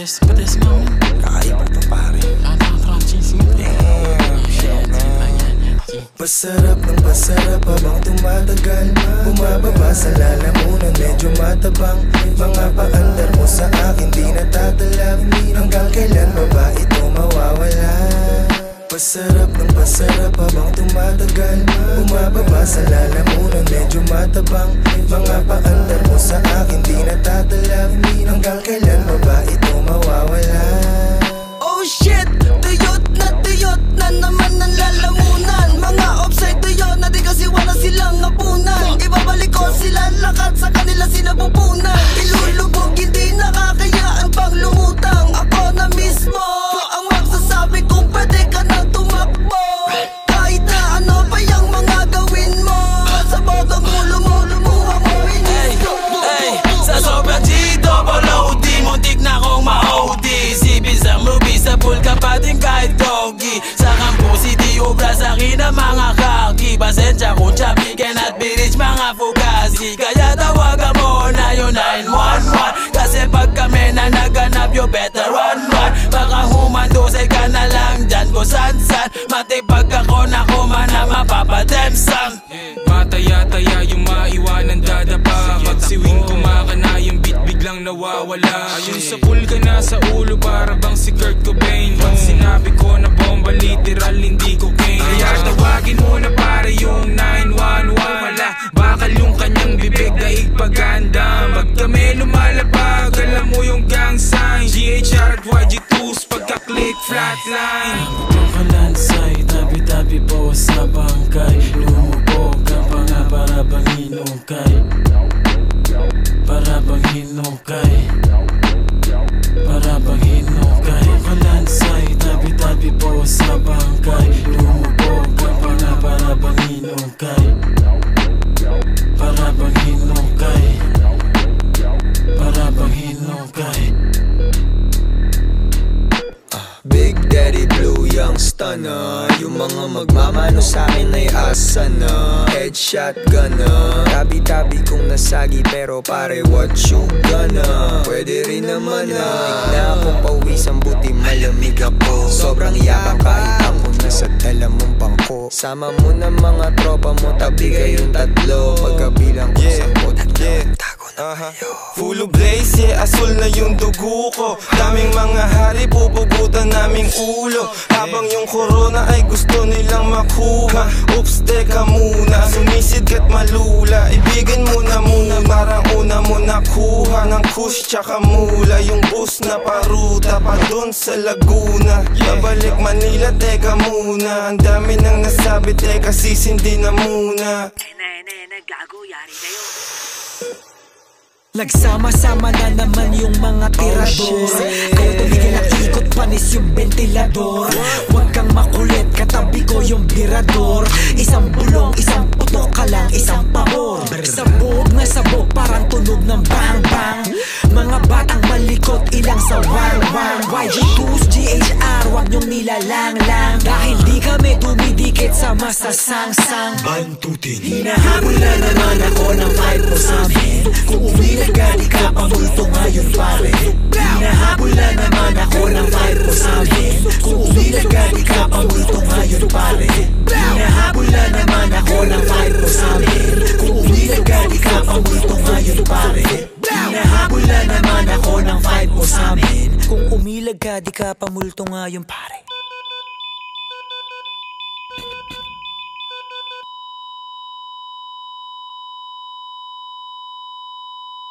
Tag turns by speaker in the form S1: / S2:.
S1: this, but this moment. Kakaiba to pare. Pasarap ng pasarap habang tumatagal Bumababa sa lalamunan medyo matabang Mga paandar mo sa akin di natatalab Hanggang kailan ba ba ito mawawala? Pasarap ng pasarap habang tumatagal Bumababa sa lalamunan medyo matabang Mga paandar mo sa akin di natatalab Hanggang kailan ba ba ito mawawala?
S2: Oh
S3: obra sa akin ang mga kaki Pasensya kung chubby cannot be rich mga fugazi. Kaya tawagan mo na yung 911 Kasi pag kami na naganap, you better run, run. Baka humandosay ka na lang dyan kung san san Matipag ako na kumana mapapademsam
S4: Mataya-taya yung maiwanan dadapa. Pagsiwing kumakana yung beat biglang nawawala. Ayun sa pool ka na sa ulo para bang kanyang bibig daig paganda. Pag kami lumalapag alam mo yung gang sign. GHR at YG2s pagka-click flatline.
S3: Pagkalansay, tabi-tabi po sa bangkay Lumubog ka pa nga para bang hinukay hinukay
S1: Big Daddy Blue, young stunner Yung mga magmamano sa akin ay asa na. Headshot gunner. Tabi-tabi kong nasagi pero pare what you gonna? Pwede rin naman na. Na akong pawisan buti malamig ako. Sobrang yabang kahit ako nasa dala mong bangko. Sama mo na mga tropa mo tabi kayong tatlo Kayo
S5: Full of blaze, yeah, asul na yung dugo ko. Daming mga hari, pupugutan naming ulo. Habang yung corona ay gusto nilang makuha. Oops, teka muna, sumisid ka't malula. Ibigin mo na muna, parang una mo nakuha Ng kush tsaka mula. Yung bus na paruta pa dun sa Laguna. Babalik Manila, teka muna. Ang dami nang nasabi, teka sisindi na muna
S2: Nagsama-sama na naman yung mga tirador. Kaya tumigil ang ikot panis yung ventilador. Huwag kang makulit, katabi ko yung birador Isang bulong, isang putok ka lang, isang pabor malikot, ilang sa wang wang YG2's GHR, huwag niyong nilalang lang Dahil di kami dumidikit sa masasangsang.
S1: Bantutin.
S2: Hinahabol na naman ako ng fight mo sa amin Kung umilag ka, di ka pamulto ngayon pare Hinahabol na naman ako ng fight ka, di ka pamulto ngayon pare